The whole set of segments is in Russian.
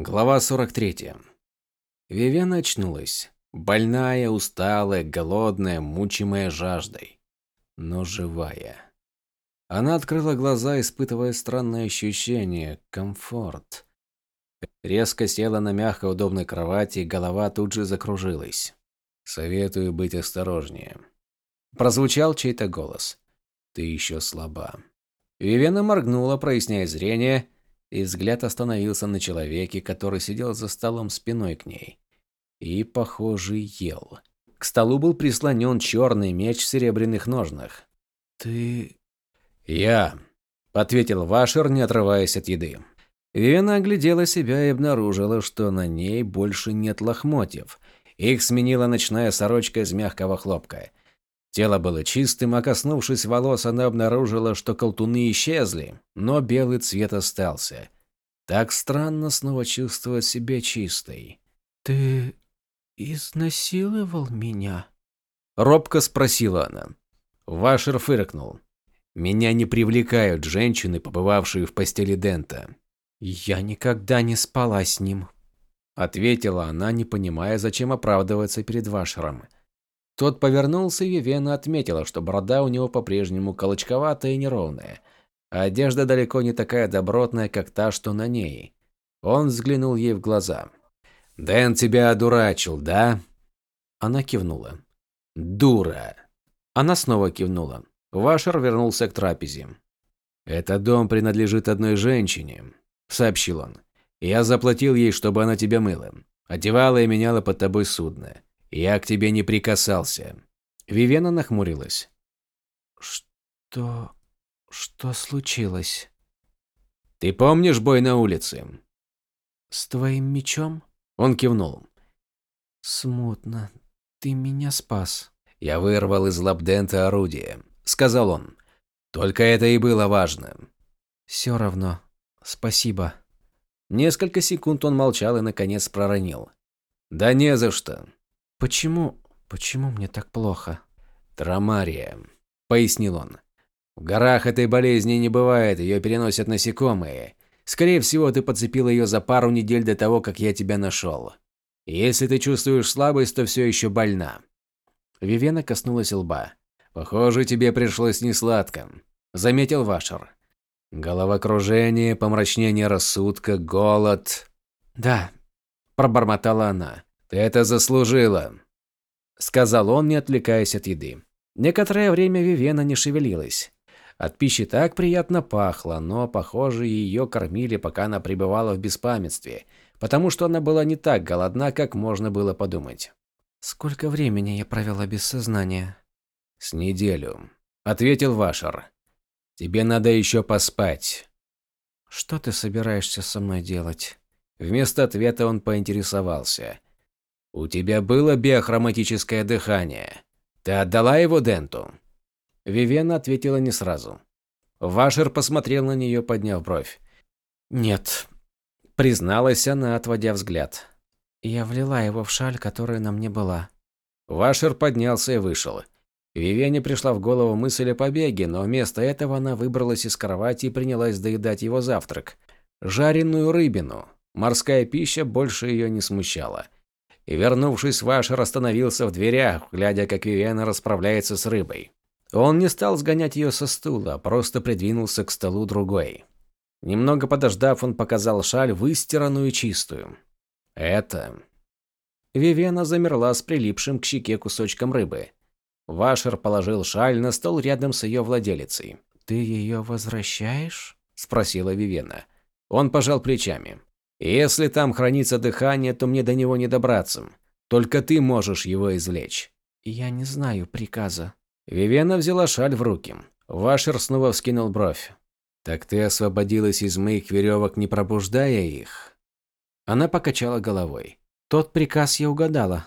Глава 43. Вивена очнулась. Больная, усталая, голодная, мучимая жаждой. Но живая. Она открыла глаза, испытывая странное ощущение – комфорт. Резко села на мягкой удобной кровати, голова тут же закружилась. «Советую быть осторожнее». Прозвучал чей-то голос. «Ты еще слаба». Вивена моргнула, проясняя зрение – и взгляд остановился на человеке, который сидел за столом спиной к ней. И, похоже, ел. К столу был прислонен черный меч в серебряных ножнах. «Ты...» «Я», — ответил Вашер, не отрываясь от еды. Вена оглядела себя и обнаружила, что на ней больше нет лохмотьев. Их сменила ночная сорочка из мягкого хлопка. Тело было чистым, а коснувшись волос, она обнаружила, что колтуны исчезли, но белый цвет остался. Так странно снова чувствовать себя чистой. «Ты изнасиловал меня?» Робко спросила она. Вашер фыркнул. «Меня не привлекают женщины, побывавшие в постели Дента». «Я никогда не спала с ним», — ответила она, не понимая, зачем оправдываться перед Вашером. Тот повернулся, и Вивена отметила, что борода у него по-прежнему колочковатая и неровная, а одежда далеко не такая добротная, как та, что на ней. Он взглянул ей в глаза. «Дэн тебя одурачил, да?» Она кивнула. «Дура!» Она снова кивнула. Вашер вернулся к трапезе. «Этот дом принадлежит одной женщине», — сообщил он. «Я заплатил ей, чтобы она тебя мыла. Одевала и меняла под тобой судно. Я к тебе не прикасался. Вивена нахмурилась. Что... что случилось? Ты помнишь бой на улице? С твоим мечом? Он кивнул. Смутно. Ты меня спас. Я вырвал из лап Дента орудие, сказал он. Только это и было важно. Все равно. Спасибо. Несколько секунд он молчал и наконец проронил. Да не за что. «Почему... почему мне так плохо?» «Трамария», — пояснил он. «В горах этой болезни не бывает, ее переносят насекомые. Скорее всего, ты подцепил ее за пару недель до того, как я тебя нашел. Если ты чувствуешь слабость, то все еще больна». Вивена коснулась лба. «Похоже, тебе пришлось несладко», — заметил Вашер. «Головокружение, помрачнение рассудка, голод...» «Да», – пробормотала она. «Ты это заслужила», – сказал он, не отвлекаясь от еды. Некоторое время Вивена не шевелилась. От пищи так приятно пахло, но, похоже, ее кормили, пока она пребывала в беспамятстве, потому что она была не так голодна, как можно было подумать. «Сколько времени я провела без сознания?» «С неделю», – ответил Вашер. «Тебе надо еще поспать». «Что ты собираешься со мной делать?» Вместо ответа он поинтересовался. «У тебя было биохроматическое дыхание. Ты отдала его Денту?» Вивена ответила не сразу. Вашер посмотрел на нее, подняв бровь. «Нет», – призналась она, отводя взгляд. «Я влила его в шаль, которая на мне была». Вашер поднялся и вышел. Вивене пришла в голову мысль о побеге, но вместо этого она выбралась из кровати и принялась доедать его завтрак. Жареную рыбину. Морская пища больше ее не смущала и, вернувшись, Вашер остановился в дверях, глядя, как Вивиана расправляется с рыбой. Он не стал сгонять ее со стула, а просто придвинулся к столу другой. Немного подождав, он показал шаль, выстиранную и чистую. «Это...» Вивена замерла с прилипшим к щеке кусочком рыбы. Вашер положил шаль на стол рядом с ее владелицей. «Ты ее возвращаешь?» – спросила Вивена. Он пожал плечами. Если там хранится дыхание, то мне до него не добраться. Только ты можешь его извлечь. Я не знаю приказа. Вивена взяла шаль в руки. Вашер снова вскинул бровь. Так ты освободилась из моих веревок, не пробуждая их? Она покачала головой. Тот приказ я угадала.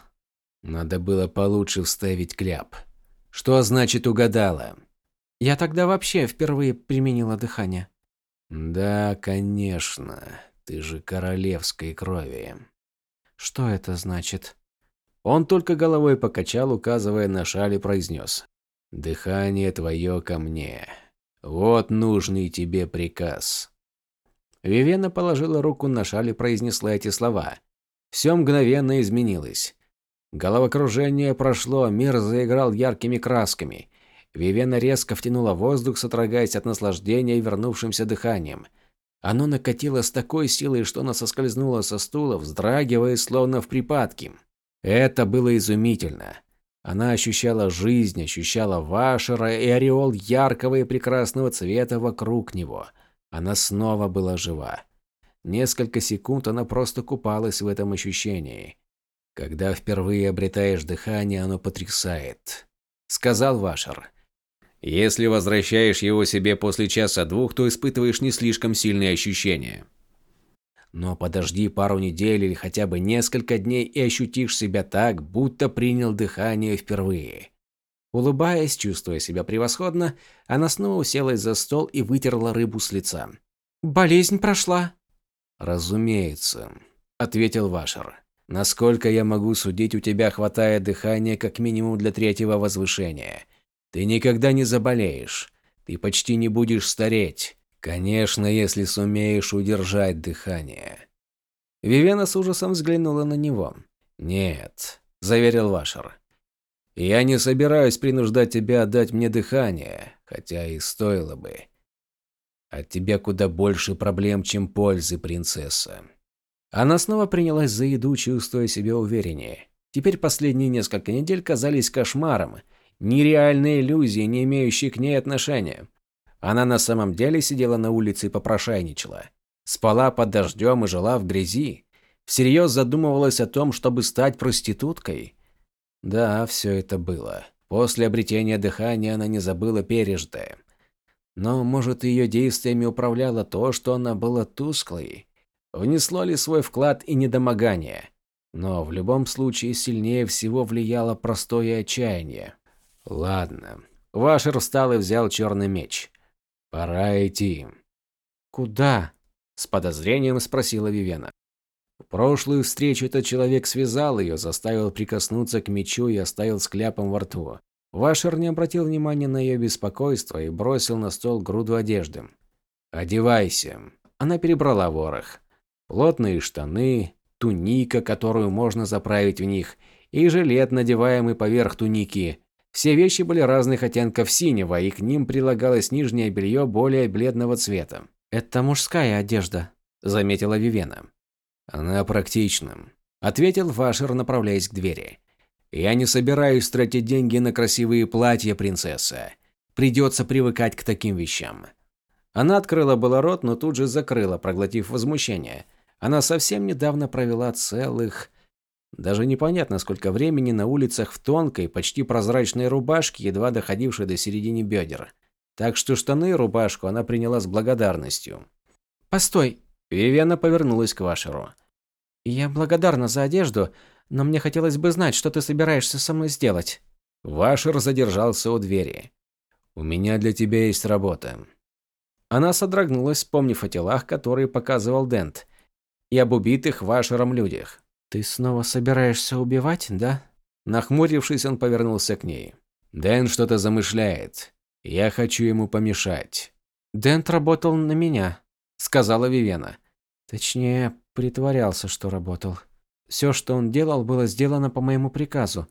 Надо было получше вставить кляп. Что значит угадала? Я тогда вообще впервые применила дыхание. Да, конечно. Ты же королевской крови. Что это значит? Он только головой покачал, указывая на шаль и произнес. Дыхание твое ко мне. Вот нужный тебе приказ. Вивена положила руку на шаль и произнесла эти слова. Все мгновенно изменилось. Головокружение прошло, мир заиграл яркими красками. Вивена резко втянула воздух, сотрагаясь от наслаждения вернувшимся дыханием. Оно накатило с такой силой, что она соскользнула со стула, вздрагивая, словно в припадке. Это было изумительно. Она ощущала жизнь, ощущала Вашера и ореол яркого и прекрасного цвета вокруг него. Она снова была жива. Несколько секунд она просто купалась в этом ощущении. Когда впервые обретаешь дыхание, оно потрясает, сказал Вашер. Если возвращаешь его себе после часа-двух, то испытываешь не слишком сильные ощущения. Но подожди пару недель или хотя бы несколько дней и ощутишь себя так, будто принял дыхание впервые. Улыбаясь, чувствуя себя превосходно, она снова уселась за стол и вытерла рыбу с лица. «Болезнь прошла?» «Разумеется», – ответил Вашер. «Насколько я могу судить, у тебя хватает дыхания как минимум для третьего возвышения. Ты никогда не заболеешь. Ты почти не будешь стареть. Конечно, если сумеешь удержать дыхание. Вивена с ужасом взглянула на него. Нет, заверил Вашер. Я не собираюсь принуждать тебя отдать мне дыхание, хотя и стоило бы. От тебя куда больше проблем, чем пользы, принцесса. Она снова принялась за еду, чувствуя себя увереннее. Теперь последние несколько недель казались кошмаром, нереальной иллюзией, не имеющей к ней отношения. Она на самом деле сидела на улице и попрошайничала. Спала под дождем и жила в грязи. Всерьез задумывалась о том, чтобы стать проституткой. Да, все это было. После обретения дыхания она не забыла пережитое. Но, может, ее действиями управляло то, что она была тусклой? Внесло ли свой вклад и недомогание? Но в любом случае сильнее всего влияло простое отчаяние. Ладно. Вашер встал и взял черный меч. Пора идти. Куда? С подозрением спросила Вивена. В прошлую встречу этот человек связал ее, заставил прикоснуться к мечу и оставил с кляпом во рту. Вашер не обратил внимания на ее беспокойство и бросил на стол груду одежды. «Одевайся». Она перебрала ворох. Плотные штаны, туника, которую можно заправить в них, и жилет, надеваемый поверх туники, все вещи были разных оттенков синего, и к ним прилагалось нижнее белье более бледного цвета. «Это мужская одежда», – заметила Вивена. «Она практична», – ответил Вашер, направляясь к двери. «Я не собираюсь тратить деньги на красивые платья, принцесса. Придется привыкать к таким вещам». Она открыла было рот, но тут же закрыла, проглотив возмущение. Она совсем недавно провела целых даже непонятно, сколько времени на улицах в тонкой, почти прозрачной рубашке, едва доходившей до середины бедер. Так что штаны и рубашку она приняла с благодарностью. «Постой!» Вивена повернулась к Вашеру. «Я благодарна за одежду, но мне хотелось бы знать, что ты собираешься со мной сделать». Вашер задержался у двери. «У меня для тебя есть работа». Она содрогнулась, вспомнив о телах, которые показывал Дент, и об убитых Вашером людях. «Ты снова собираешься убивать, да?» Нахмурившись, он повернулся к ней. «Дэн что-то замышляет. Я хочу ему помешать». «Дент работал на меня», — сказала Вивена. Точнее, притворялся, что работал. Все, что он делал, было сделано по моему приказу.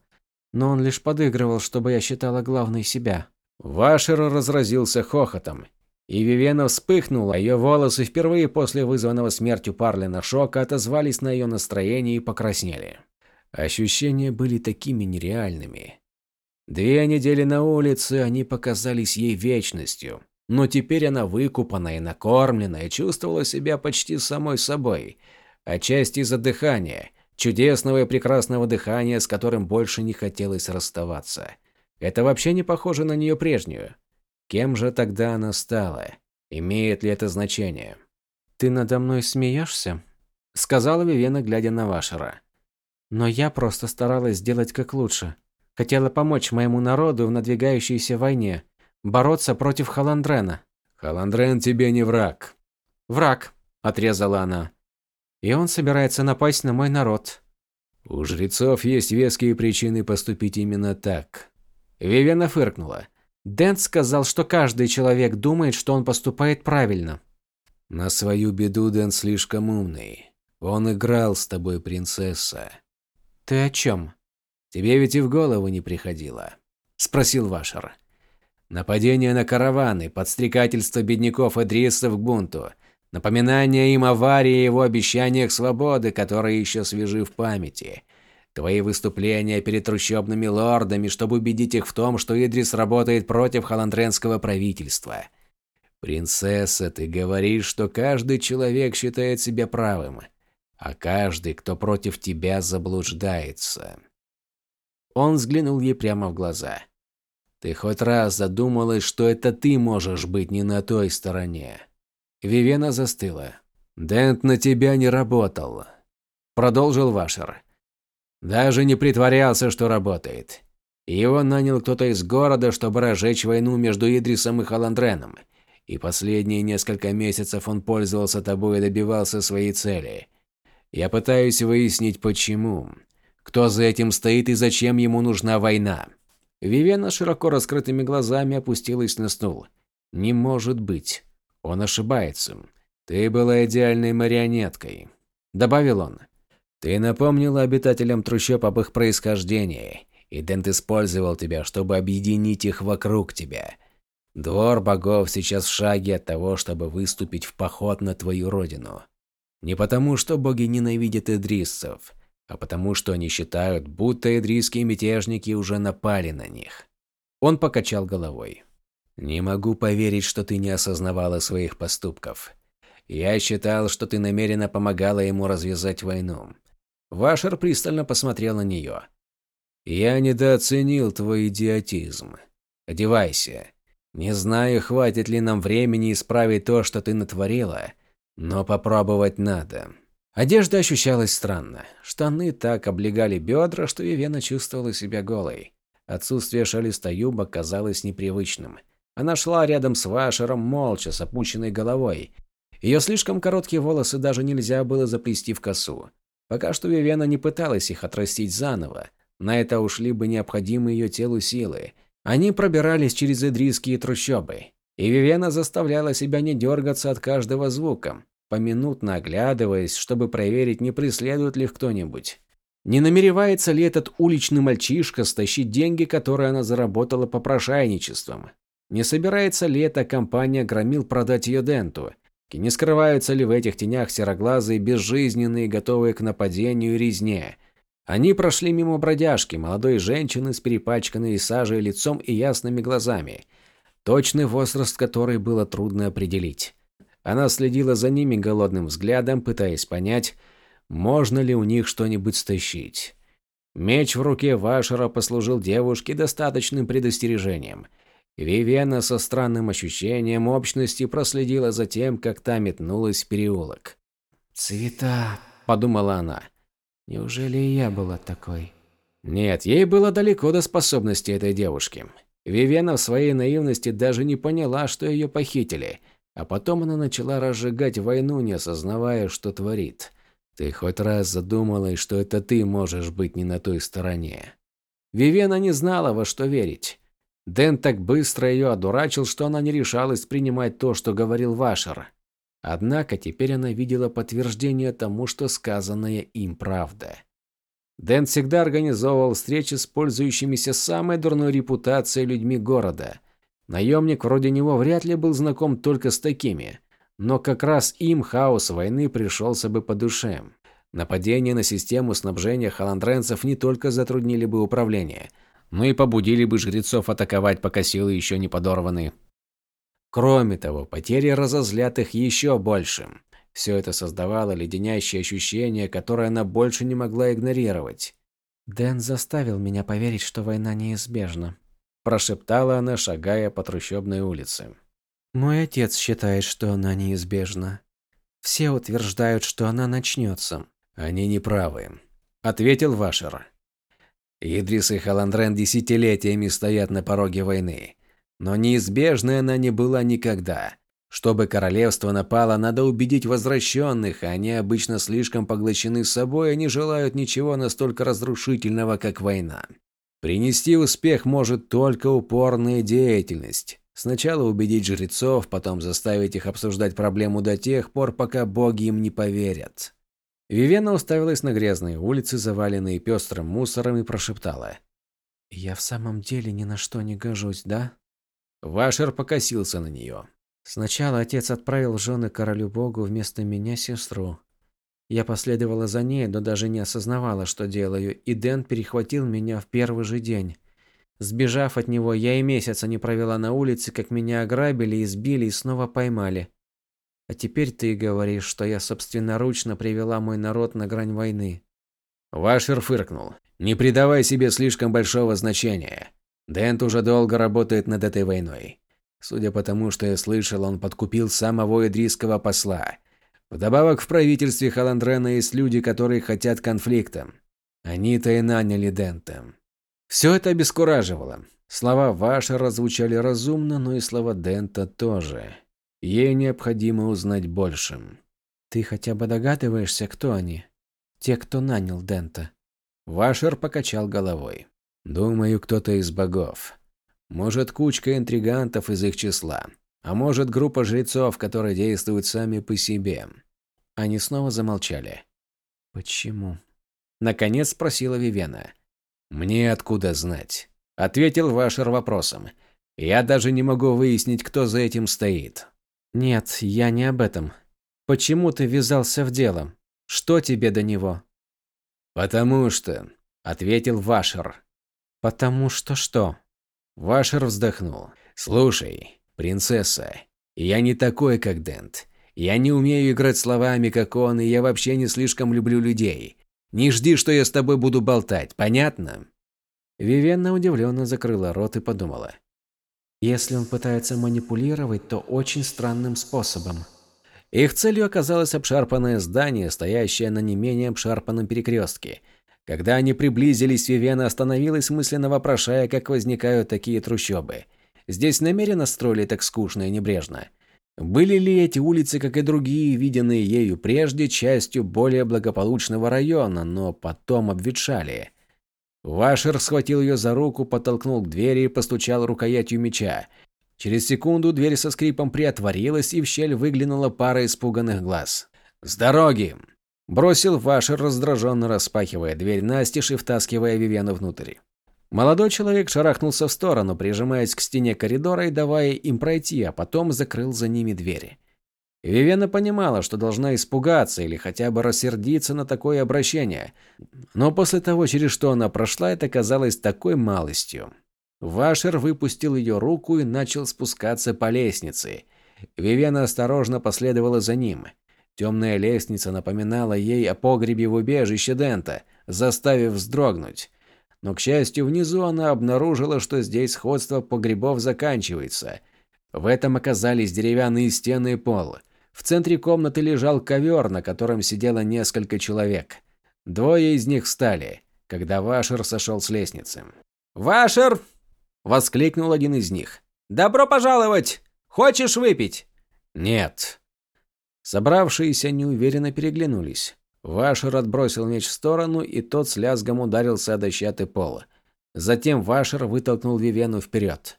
Но он лишь подыгрывал, чтобы я считала главной себя. Вашер разразился хохотом. И Вивена вспыхнула, ее волосы впервые после вызванного смертью Парлина шока отозвались на ее настроение и покраснели. Ощущения были такими нереальными. Две недели на улице, они показались ей вечностью. Но теперь она выкупанная, накормленная, чувствовала себя почти самой собой. Отчасти из-за дыхания, чудесного и прекрасного дыхания, с которым больше не хотелось расставаться. Это вообще не похоже на нее прежнюю. Кем же тогда она стала? Имеет ли это значение? «Ты надо мной смеешься?» – сказала Вивена, глядя на Вашера. «Но я просто старалась сделать как лучше. Хотела помочь моему народу в надвигающейся войне, бороться против Халандрена». «Халандрен тебе не враг». «Враг», – отрезала она. «И он собирается напасть на мой народ». «У жрецов есть веские причины поступить именно так». Вивена фыркнула. Дент сказал, что каждый человек думает, что он поступает правильно. На свою беду Дэн слишком умный. Он играл с тобой, принцесса. Ты о чем? Тебе ведь и в голову не приходило. Спросил Вашер. Нападение на караваны, подстрекательство бедняков Эдрисов к бунту, напоминание им аварии и его обещаниях свободы, которые еще свежи в памяти. Твои выступления перед трущобными лордами, чтобы убедить их в том, что Идрис работает против холандренского правительства. Принцесса, ты говоришь, что каждый человек считает себя правым, а каждый, кто против тебя, заблуждается. Он взглянул ей прямо в глаза. Ты хоть раз задумалась, что это ты можешь быть не на той стороне? Вивена застыла. Дент на тебя не работал. Продолжил Вашер. Даже не притворялся, что работает. Его нанял кто-то из города, чтобы разжечь войну между Идрисом и Халандреном. И последние несколько месяцев он пользовался тобой и добивался своей цели. Я пытаюсь выяснить, почему. Кто за этим стоит и зачем ему нужна война. Вивена широко раскрытыми глазами опустилась на стул. Не может быть. Он ошибается. Ты была идеальной марионеткой. Добавил он. Ты напомнила обитателям трущоб об их происхождении, и Дент использовал тебя, чтобы объединить их вокруг тебя. Двор богов сейчас в шаге от того, чтобы выступить в поход на твою родину. Не потому, что боги ненавидят идриссов, а потому, что они считают, будто идрисские мятежники уже напали на них. Он покачал головой. «Не могу поверить, что ты не осознавала своих поступков. Я считал, что ты намеренно помогала ему развязать войну. Вашер пристально посмотрел на нее. «Я недооценил твой идиотизм. Одевайся. Не знаю, хватит ли нам времени исправить то, что ты натворила, но попробовать надо». Одежда ощущалась странно. Штаны так облегали бедра, что Вивена чувствовала себя голой. Отсутствие шелеста юбок казалось непривычным. Она шла рядом с Вашером молча, с опущенной головой. Ее слишком короткие волосы даже нельзя было заплести в косу. Пока что Вивена не пыталась их отрастить заново. На это ушли бы необходимые ее телу силы. Они пробирались через идрийские трущобы. И Вивена заставляла себя не дергаться от каждого звука, поминутно оглядываясь, чтобы проверить, не преследует ли кто-нибудь. Не намеревается ли этот уличный мальчишка стащить деньги, которые она заработала попрошайничеством? Не собирается ли эта компания громил продать ее Денту? Не скрываются ли в этих тенях сероглазые, безжизненные, готовые к нападению и резне? Они прошли мимо бродяжки, молодой женщины с перепачканной сажей лицом и ясными глазами, точный возраст которой было трудно определить. Она следила за ними голодным взглядом, пытаясь понять, можно ли у них что-нибудь стащить. Меч в руке Вашера послужил девушке достаточным предостережением – Вивена со странным ощущением общности проследила за тем, как та метнулась в переулок. «Цвета», – подумала она. «Неужели и я была такой?» Нет, ей было далеко до способности этой девушки. Вивена в своей наивности даже не поняла, что ее похитили, а потом она начала разжигать войну, не осознавая, что творит. Ты хоть раз задумалась, что это ты можешь быть не на той стороне? Вивена не знала, во что верить. Дэн так быстро ее одурачил, что она не решалась принимать то, что говорил Вашер. Однако теперь она видела подтверждение тому, что сказанное им правда. Дэн всегда организовывал встречи с пользующимися самой дурной репутацией людьми города. Наемник вроде него вряд ли был знаком только с такими, но как раз им хаос войны пришелся бы по душе. Нападения на систему снабжения халандренцев не только затруднили бы управление – ну и побудили бы жрецов атаковать, пока силы еще не подорваны. Кроме того, потери разозлят их еще больше. Все это создавало леденящее ощущение, которое она больше не могла игнорировать. «Дэн заставил меня поверить, что война неизбежна», – прошептала она, шагая по трущобной улице. «Мой отец считает, что она неизбежна. Все утверждают, что она начнется». «Они не правы», – ответил Вашер. Идрис и Халандрен десятилетиями стоят на пороге войны. Но неизбежной она не была никогда. Чтобы королевство напало, надо убедить возвращенных, а они обычно слишком поглощены собой и не желают ничего настолько разрушительного, как война. Принести успех может только упорная деятельность, Сначала убедить жрецов, потом заставить их обсуждать проблему до тех пор, пока боги им не поверят. Вивена уставилась на грязные улицы, заваленные пестрым мусором, и прошептала. «Я в самом деле ни на что не гожусь, да?» Вашер покосился на нее. Сначала отец отправил жены королю богу вместо меня сестру. Я последовала за ней, но даже не осознавала, что делаю, и Дэн перехватил меня в первый же день. Сбежав от него, я и месяца не провела на улице, как меня ограбили, избили и снова поймали. А теперь ты говоришь, что я собственноручно привела мой народ на грань войны. Вашер фыркнул. Не придавай себе слишком большого значения. Дент уже долго работает над этой войной. Судя по тому, что я слышал, он подкупил самого идрийского посла. Вдобавок в правительстве Халандрена есть люди, которые хотят конфликта. Они-то и наняли Дента. Все это обескураживало. Слова Ваша раззвучали разумно, но и слова Дента тоже. Ей необходимо узнать больше. Ты хотя бы догадываешься, кто они? Те, кто нанял Дента. Вашер покачал головой. Думаю, кто-то из богов. Может, кучка интригантов из их числа. А может, группа жрецов, которые действуют сами по себе. Они снова замолчали. «Почему?» Наконец спросила Вивена. «Мне откуда знать?» Ответил Вашер вопросом. «Я даже не могу выяснить, кто за этим стоит». «Нет, я не об этом. Почему ты ввязался в дело? Что тебе до него?» «Потому что...» – ответил Вашер. «Потому что что?» Вашер вздохнул. «Слушай, принцесса, я не такой, как Дент. Я не умею играть словами, как он, и я вообще не слишком люблю людей. Не жди, что я с тобой буду болтать, понятно?» Вивенна удивленно закрыла рот и подумала. «Если он пытается манипулировать, то очень странным способом». Их целью оказалось обшарпанное здание, стоящее на не менее обшарпанном перекрестке. Когда они приблизились, Вивена остановилась, мысленно вопрошая, как возникают такие трущобы. Здесь намеренно строили так скучно и небрежно. Были ли эти улицы, как и другие, виденные ею прежде, частью более благополучного района, но потом обветшали? Вашер схватил ее за руку, подтолкнул к двери и постучал рукоятью меча. Через секунду дверь со скрипом приотворилась, и в щель выглянула пара испуганных глаз. «С дороги!» Бросил Вашер, раздраженно распахивая дверь настежь и втаскивая Вивену внутрь. Молодой человек шарахнулся в сторону, прижимаясь к стене коридора и давая им пройти, а потом закрыл за ними двери. Вивена понимала, что должна испугаться или хотя бы рассердиться на такое обращение, но после того, через что она прошла, это казалось такой малостью. Вашер выпустил ее руку и начал спускаться по лестнице. Вивена осторожно последовала за ним. Темная лестница напоминала ей о погребе в убежище Дента, заставив вздрогнуть. Но, к счастью, внизу она обнаружила, что здесь сходство погребов заканчивается. В этом оказались деревянные стены и пол. В центре комнаты лежал ковер, на котором сидело несколько человек. Двое из них встали, когда Вашер сошел с лестницы. «Вашер!» – воскликнул один из них. «Добро пожаловать! Хочешь выпить?» «Нет». Собравшиеся неуверенно переглянулись. Вашер отбросил меч в сторону, и тот с лязгом ударился о дощатый пол. Затем Вашер вытолкнул Вивену вперед.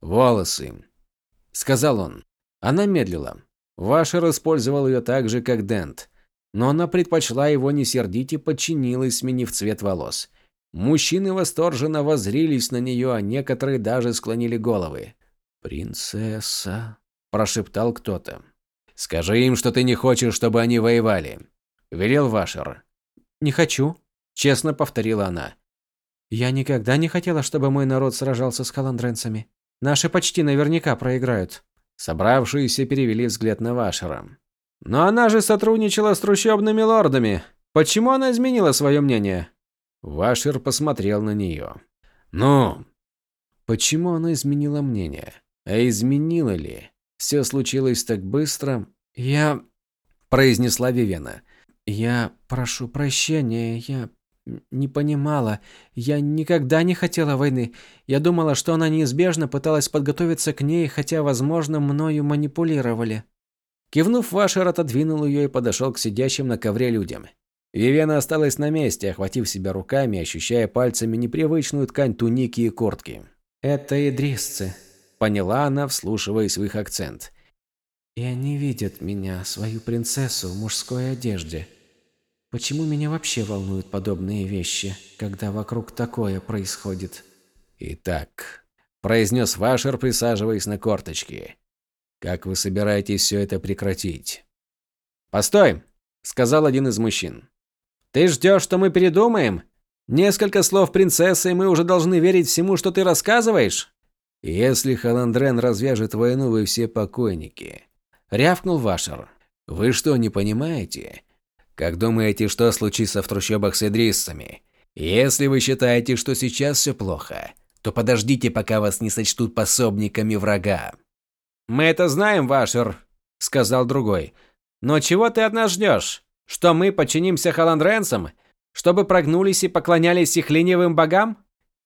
«Волосы», — сказал он. Она медлила. Вашер использовал ее так же, как Дент. Но она предпочла его не сердить и подчинилась, сменив цвет волос. Мужчины восторженно воззрились на нее, а некоторые даже склонили головы. «Принцесса», – прошептал кто-то. «Скажи им, что ты не хочешь, чтобы они воевали», велел Вашер. «Не хочу», – честно повторила она. «Я никогда не хотела, чтобы мой народ сражался с халандренцами. Наши почти наверняка проиграют». Собравшиеся перевели взгляд на Вашера. «Но она же сотрудничала с трущобными лордами. Почему она изменила свое мнение?» Вашер посмотрел на нее. «Ну?» Почему она изменила мнение? А изменила ли? Все случилось так быстро. «Я...» – произнесла Вивена. «Я прошу прощения, я не понимала. Я никогда не хотела войны. Я думала, что она неизбежно пыталась подготовиться к ней, хотя, возможно, мною манипулировали». Кивнув, Вашер отодвинул ее и подошел к сидящим на ковре людям. Вивена осталась на месте, охватив себя руками, ощущая пальцами непривычную ткань туники и куртки. «Это идрисцы», – поняла она, вслушиваясь в их акцент. И они видят меня, свою принцессу, в мужской одежде. Почему меня вообще волнуют подобные вещи, когда вокруг такое происходит? Итак, произнес Вашер, присаживаясь на корточки. Как вы собираетесь все это прекратить? Постой, сказал один из мужчин. Ты ждешь, что мы передумаем? Несколько слов принцессы, и мы уже должны верить всему, что ты рассказываешь? Если Халандрен развяжет войну, вы все покойники рявкнул Вашер. Вы что, не понимаете? Как думаете, что случится в трущобах с идриссами? Если вы считаете, что сейчас все плохо, то подождите, пока вас не сочтут пособниками врага. Мы это знаем, Вашер, сказал другой. Но чего ты от нас ждешь? Что мы подчинимся халандренцам, чтобы прогнулись и поклонялись их ленивым богам?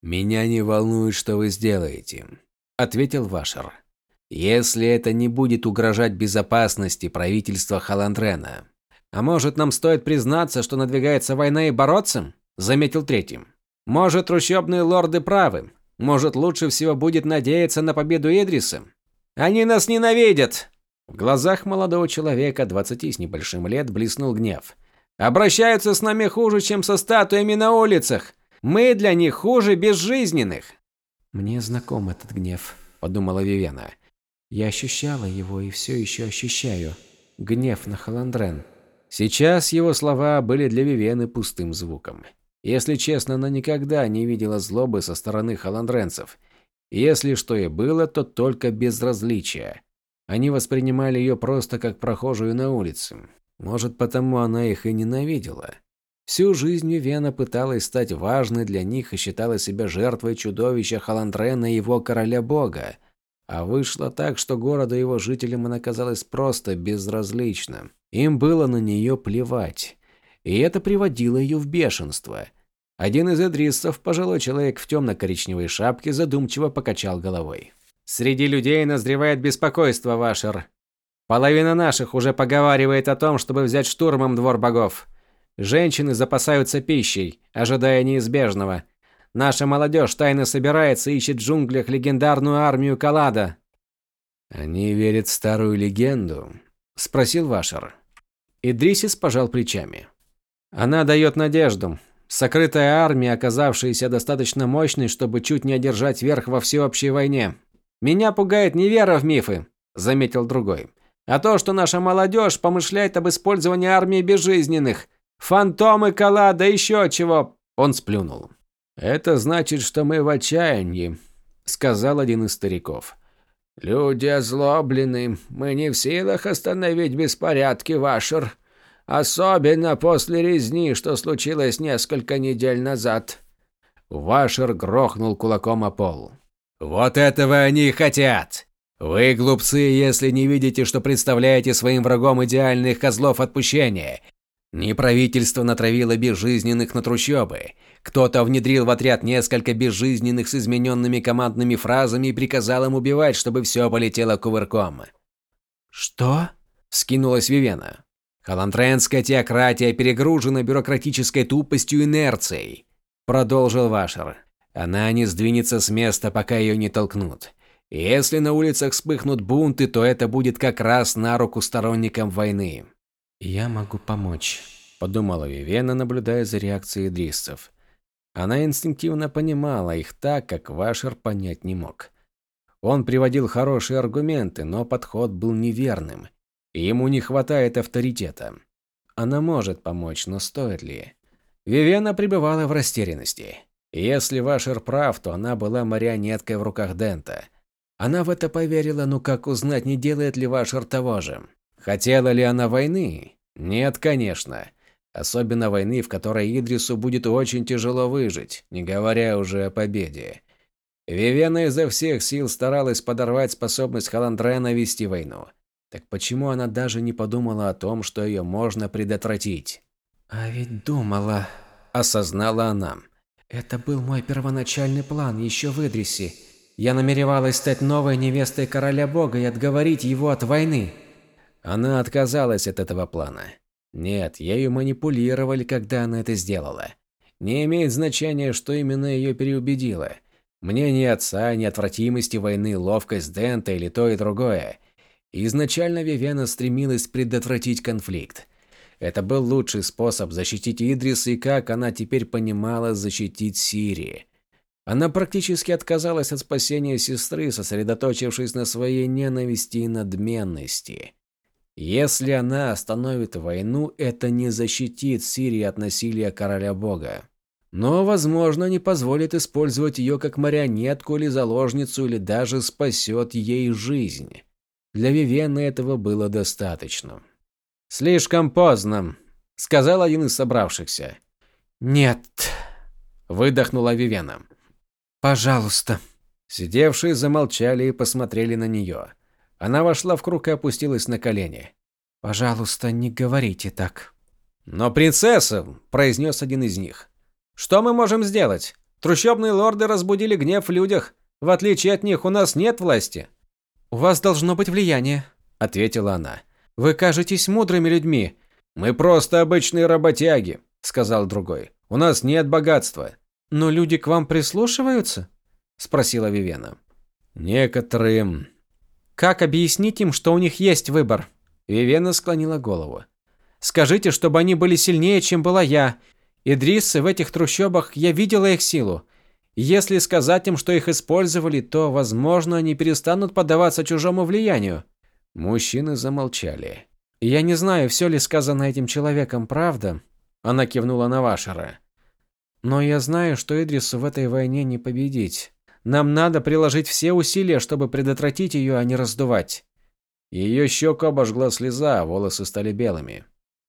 Меня не волнует, что вы сделаете, ответил Вашер если это не будет угрожать безопасности правительства Халандрена. А может, нам стоит признаться, что надвигается война и бороться? Заметил третьим. Может, трущобные лорды правы. Может, лучше всего будет надеяться на победу Эдриса. Они нас ненавидят. В глазах молодого человека, двадцати с небольшим лет, блеснул гнев. Обращаются с нами хуже, чем со статуями на улицах. Мы для них хуже безжизненных. Мне знаком этот гнев, подумала Вивена. Я ощущала его и все еще ощущаю. Гнев на Халандрен. Сейчас его слова были для Вивены пустым звуком. Если честно, она никогда не видела злобы со стороны халандренцев. Если что и было, то только безразличие. Они воспринимали ее просто как прохожую на улице. Может, потому она их и ненавидела. Всю жизнь Вивена пыталась стать важной для них и считала себя жертвой чудовища Халандрена и его короля-бога. А вышло так, что городу и его жителям она казалась просто безразлична. Им было на нее плевать. И это приводило ее в бешенство. Один из эдриссов, пожилой человек в темно-коричневой шапке, задумчиво покачал головой. «Среди людей назревает беспокойство, Вашер. Половина наших уже поговаривает о том, чтобы взять штурмом двор богов. Женщины запасаются пищей, ожидая неизбежного. Наша молодежь тайно собирается и ищет в джунглях легендарную армию Калада. Они верят в старую легенду, спросил Вашер. Идрисис пожал плечами. Она дает надежду. Сокрытая армия, оказавшаяся достаточно мощной, чтобы чуть не одержать верх во всеобщей войне. Меня пугает не вера в мифы, заметил другой, а то, что наша молодежь помышляет об использовании армии безжизненных. Фантомы, Калада, еще чего. Он сплюнул. «Это значит, что мы в отчаянии», – сказал один из стариков. «Люди озлоблены. Мы не в силах остановить беспорядки, Вашер. Особенно после резни, что случилось несколько недель назад». Вашер грохнул кулаком о пол. «Вот этого они и хотят! Вы глупцы, если не видите, что представляете своим врагом идеальных козлов отпущения. Не правительство натравило безжизненных на трущобы. Кто-то внедрил в отряд несколько безжизненных с измененными командными фразами и приказал им убивать, чтобы все полетело кувырком. «Что?» – скинулась Вивена. «Халантренская теократия перегружена бюрократической тупостью и инерцией», – продолжил Вашер. «Она не сдвинется с места, пока ее не толкнут. Если на улицах вспыхнут бунты, то это будет как раз на руку сторонникам войны». «Я могу помочь», – подумала Вивена, наблюдая за реакцией дриссов. Она инстинктивно понимала их так, как Вашер понять не мог. Он приводил хорошие аргументы, но подход был неверным, и ему не хватает авторитета. Она может помочь, но стоит ли? Вивена пребывала в растерянности. Если Вашер прав, то она была марионеткой в руках Дента. Она в это поверила, но как узнать, не делает ли Вашер того же? Хотела ли она войны? Нет, конечно. Особенно войны, в которой Идрису будет очень тяжело выжить, не говоря уже о победе. Вивена изо всех сил старалась подорвать способность Халандрена вести войну. Так почему она даже не подумала о том, что ее можно предотвратить? «А ведь думала», – осознала она. «Это был мой первоначальный план еще в Идрисе. Я намеревалась стать новой невестой короля бога и отговорить его от войны». Она отказалась от этого плана. Нет, ею манипулировали, когда она это сделала. Не имеет значения, что именно ее переубедило. Мне ни отца, ни отвратимости войны, ловкость Дента или то и другое. Изначально Вивена стремилась предотвратить конфликт. Это был лучший способ защитить Идрис и, как она теперь понимала, защитить Сирии. Она практически отказалась от спасения сестры, сосредоточившись на своей ненависти и надменности. Если она остановит войну, это не защитит Сирии от насилия короля бога. Но, возможно, не позволит использовать ее как марионетку или заложницу, или даже спасет ей жизнь. Для Вивены этого было достаточно. «Слишком поздно», — сказал один из собравшихся. «Нет», — выдохнула Вивена. «Пожалуйста». Сидевшие замолчали и посмотрели на нее. Она вошла в круг и опустилась на колени. «Пожалуйста, не говорите так». «Но принцесса», – произнес один из них. «Что мы можем сделать? Трущобные лорды разбудили гнев в людях. В отличие от них, у нас нет власти». «У вас должно быть влияние», – ответила она. «Вы кажетесь мудрыми людьми». «Мы просто обычные работяги», – сказал другой. «У нас нет богатства». «Но люди к вам прислушиваются?» – спросила Вивена. «Некоторые как объяснить им, что у них есть выбор? Вивена склонила голову. Скажите, чтобы они были сильнее, чем была я. Идриссы в этих трущобах, я видела их силу. Если сказать им, что их использовали, то, возможно, они перестанут поддаваться чужому влиянию. Мужчины замолчали. Я не знаю, все ли сказано этим человеком правда. Она кивнула на Вашера. Но я знаю, что Идрису в этой войне не победить. Нам надо приложить все усилия, чтобы предотвратить ее, а не раздувать. Ее щеку обожгла слеза, а волосы стали белыми.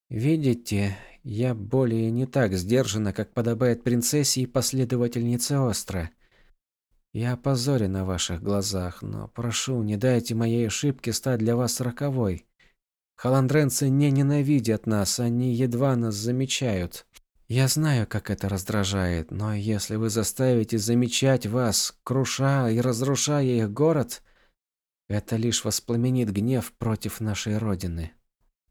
Видите, я более не так сдержана, как подобает принцессе и последовательнице Остра. Я опозорен на ваших глазах, но прошу, не дайте моей ошибке стать для вас роковой. Халандренцы не ненавидят нас, они едва нас замечают. Я знаю, как это раздражает, но если вы заставите замечать вас, круша и разрушая их город, это лишь воспламенит гнев против нашей родины.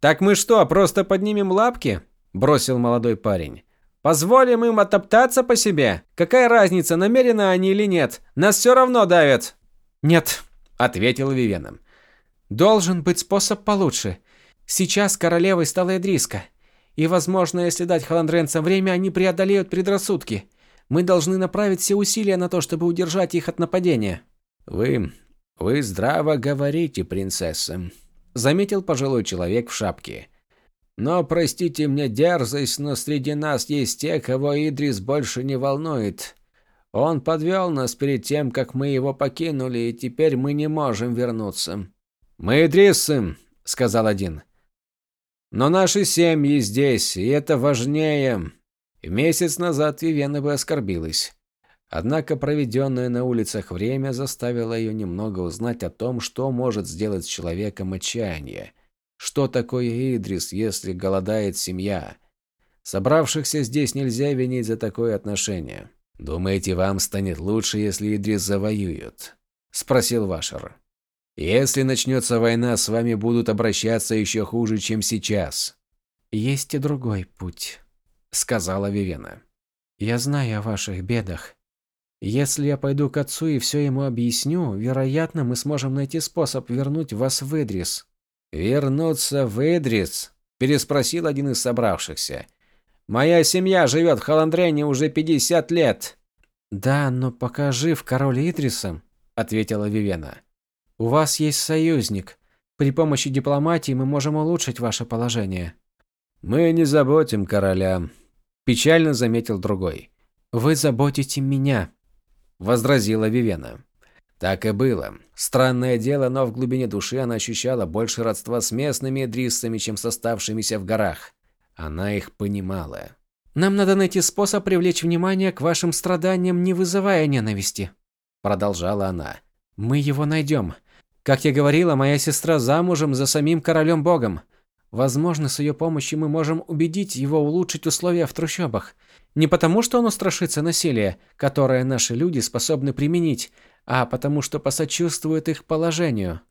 Так мы что, просто поднимем лапки? бросил молодой парень. Позволим им оттоптаться по себе? Какая разница, намеренно они или нет? Нас все равно давят. Нет, ответил Вивена. Должен быть способ получше. Сейчас королевой стала Эдриска. И, возможно, если дать халандренцам время, они преодолеют предрассудки. Мы должны направить все усилия на то, чтобы удержать их от нападения. Вы... вы здраво говорите, принцесса, заметил пожилой человек в шапке. Но простите мне дерзость, но среди нас есть те, кого Идрис больше не волнует. Он подвел нас перед тем, как мы его покинули, и теперь мы не можем вернуться. Мы Идрисы, сказал один. Но наши семьи здесь, и это важнее. Месяц назад Вивена бы оскорбилась. Однако проведенное на улицах время заставило ее немного узнать о том, что может сделать с человеком отчаяние. Что такое Идрис, если голодает семья? Собравшихся здесь нельзя винить за такое отношение. «Думаете, вам станет лучше, если Идрис завоюют?» – спросил Вашер. Если начнется война, с вами будут обращаться еще хуже, чем сейчас. Есть и другой путь, сказала Вивена. Я знаю о ваших бедах. Если я пойду к отцу и все ему объясню, вероятно, мы сможем найти способ вернуть вас в Идрис. Вернуться в Идрис? переспросил один из собравшихся. Моя семья живет в Халандрене уже 50 лет. Да, но пока жив король Идриса, ответила Вивена. У вас есть союзник. При помощи дипломатии мы можем улучшить ваше положение. Мы не заботим короля, печально заметил другой. Вы заботите меня, возразила Вивена. Так и было. Странное дело, но в глубине души она ощущала больше родства с местными эдриссами, чем с оставшимися в горах. Она их понимала. Нам надо найти способ привлечь внимание к вашим страданиям, не вызывая ненависти, продолжала она. Мы его найдем. Как я говорила, моя сестра замужем за самим королем богом. Возможно, с ее помощью мы можем убедить его улучшить условия в трущобах. Не потому, что он устрашится насилия, которое наши люди способны применить, а потому, что посочувствует их положению.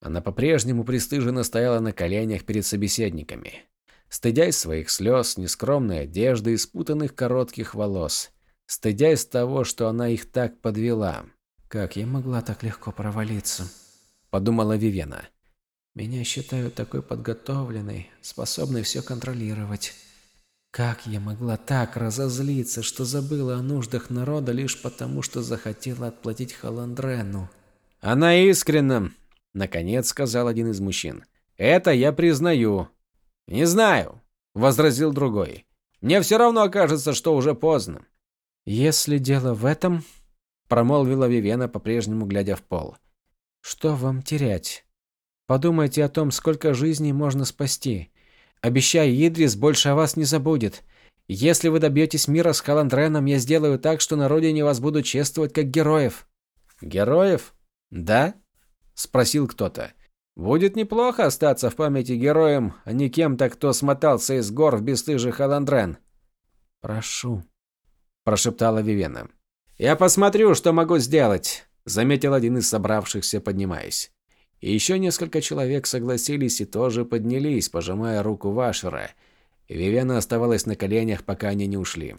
Она по-прежнему пристыженно стояла на коленях перед собеседниками, стыдясь своих слез, нескромной одежды и спутанных коротких волос. стыдясь того, что она их так подвела. «Как я могла так легко провалиться?» – подумала Вивена. «Меня считают такой подготовленной, способной все контролировать. Как я могла так разозлиться, что забыла о нуждах народа лишь потому, что захотела отплатить Халандрену?» «Она искренна», – наконец сказал один из мужчин. «Это я признаю». «Не знаю», – возразил другой. «Мне все равно окажется, что уже поздно». «Если дело в этом», – промолвила Вивена, по-прежнему глядя в пол, – «что вам терять? Подумайте о том, сколько жизней можно спасти. Обещаю, Идрис больше о вас не забудет. Если вы добьетесь мира с Халандреном, я сделаю так, что на родине вас будут чествовать как героев». «Героев? Да?» – спросил кто-то. «Будет неплохо остаться в памяти героем, а не кем-то, кто смотался из гор в бесстыжий Халандрен». «Прошу», – прошептала Вивена. «Я посмотрю, что могу сделать», – заметил один из собравшихся, поднимаясь. И еще несколько человек согласились и тоже поднялись, пожимая руку Вашера. Вивена оставалась на коленях, пока они не ушли.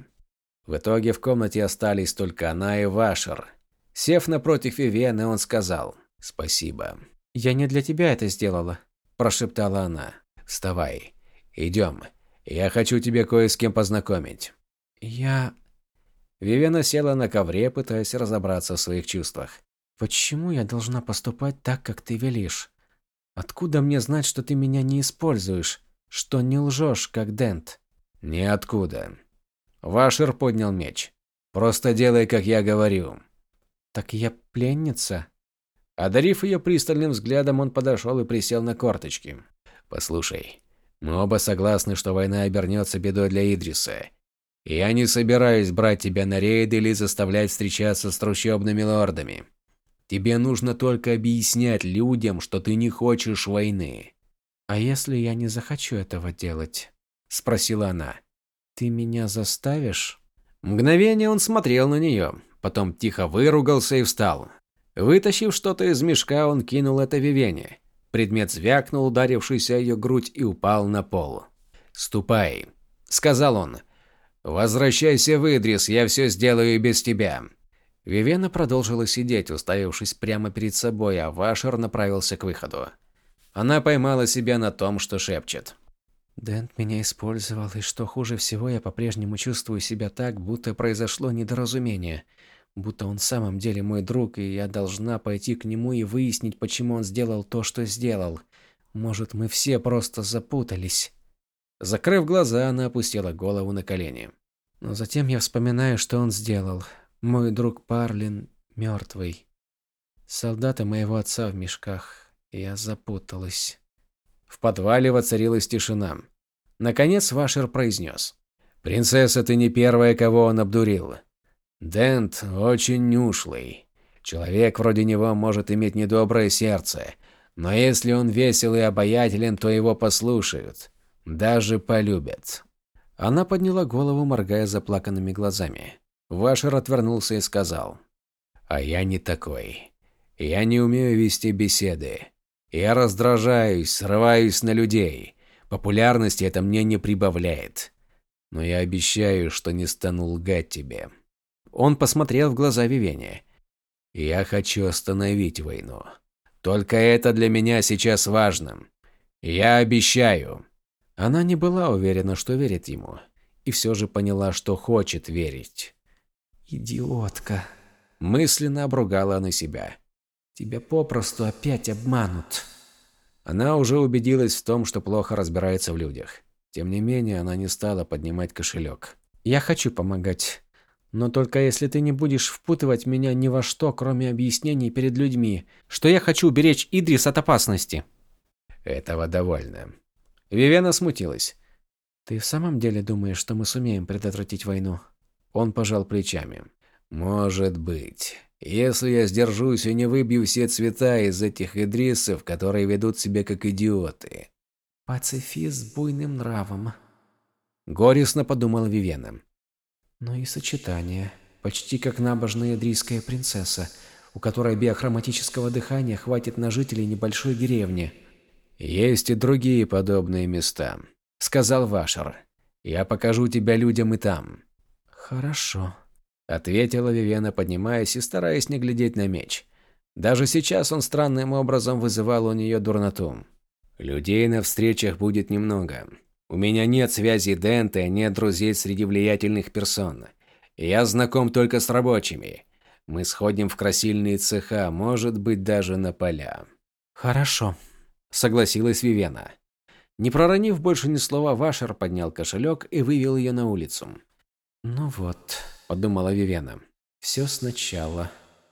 В итоге в комнате остались только она и Вашер. Сев напротив Вивены, он сказал «Спасибо». «Я не для тебя это сделала», – прошептала она. «Вставай. Идем. Я хочу тебе кое с кем познакомить». «Я...» Вивена села на ковре, пытаясь разобраться в своих чувствах. «Почему я должна поступать так, как ты велишь? Откуда мне знать, что ты меня не используешь, что не лжешь, как Дент?» «Ниоткуда». Вашер поднял меч. «Просто делай, как я говорю». «Так я пленница?» Одарив ее пристальным взглядом, он подошел и присел на корточки. «Послушай, мы оба согласны, что война обернется бедой для Идриса. Я не собираюсь брать тебя на рейд или заставлять встречаться с трущобными лордами. Тебе нужно только объяснять людям, что ты не хочешь войны. А если я не захочу этого делать? спросила она. Ты меня заставишь? Мгновение он смотрел на нее, потом тихо выругался и встал. Вытащив что-то из мешка, он кинул это Вивене. Предмет звякнул, ударившийся о ее грудь, и упал на пол. «Ступай», — сказал он. «Возвращайся в Идрис, я все сделаю и без тебя». Вивена продолжила сидеть, уставившись прямо перед собой, а Вашер направился к выходу. Она поймала себя на том, что шепчет. Дент меня использовал, и что хуже всего, я по-прежнему чувствую себя так, будто произошло недоразумение. Будто он в самом деле мой друг, и я должна пойти к нему и выяснить, почему он сделал то, что сделал. Может, мы все просто запутались. Закрыв глаза, она опустила голову на колени. Но затем я вспоминаю, что он сделал. Мой друг Парлин мертвый. Солдаты моего отца в мешках. Я запуталась. В подвале воцарилась тишина. Наконец Вашер произнес. «Принцесса, ты не первая, кого он обдурил. Дент очень нюшлый. Человек вроде него может иметь недоброе сердце, но если он весел и обаятелен, то его послушают. Даже полюбят. Она подняла голову, моргая заплаканными глазами. Вашер отвернулся и сказал. «А я не такой. Я не умею вести беседы. Я раздражаюсь, срываюсь на людей. Популярности это мне не прибавляет. Но я обещаю, что не стану лгать тебе». Он посмотрел в глаза Вивене. «Я хочу остановить войну. Только это для меня сейчас важно. Я обещаю». Она не была уверена, что верит ему, и все же поняла, что хочет верить. «Идиотка!» – мысленно обругала она себя. «Тебя попросту опять обманут». Она уже убедилась в том, что плохо разбирается в людях. Тем не менее, она не стала поднимать кошелек. «Я хочу помогать. Но только если ты не будешь впутывать меня ни во что, кроме объяснений перед людьми, что я хочу уберечь Идрис от опасности». «Этого довольно», Вивена смутилась. «Ты в самом деле думаешь, что мы сумеем предотвратить войну?» Он пожал плечами. «Может быть. Если я сдержусь и не выбью все цвета из этих идрисов, которые ведут себя как идиоты». «Пацифист с буйным нравом», – горестно подумала Вивена. «Ну и сочетание. Почти как набожная идрийская принцесса, у которой биохроматического дыхания хватит на жителей небольшой деревни». «Есть и другие подобные места», — сказал Вашер. «Я покажу тебя людям и там». «Хорошо», Ответила Вивена, поднимаясь и стараясь не глядеть на меч. Даже сейчас он странным образом вызывал у нее дурноту. Людей на встречах будет немного. У меня нет связи Денте, нет друзей среди влиятельных персон. Я знаком только с рабочими. Мы сходим в красильные цеха, может быть, даже на поля. Хорошо, согласилась Вивена. Не проронив больше ни слова, Вашер поднял кошелек и вывел ее на улицу. Ну вот, подумала Вивена. Все сначала.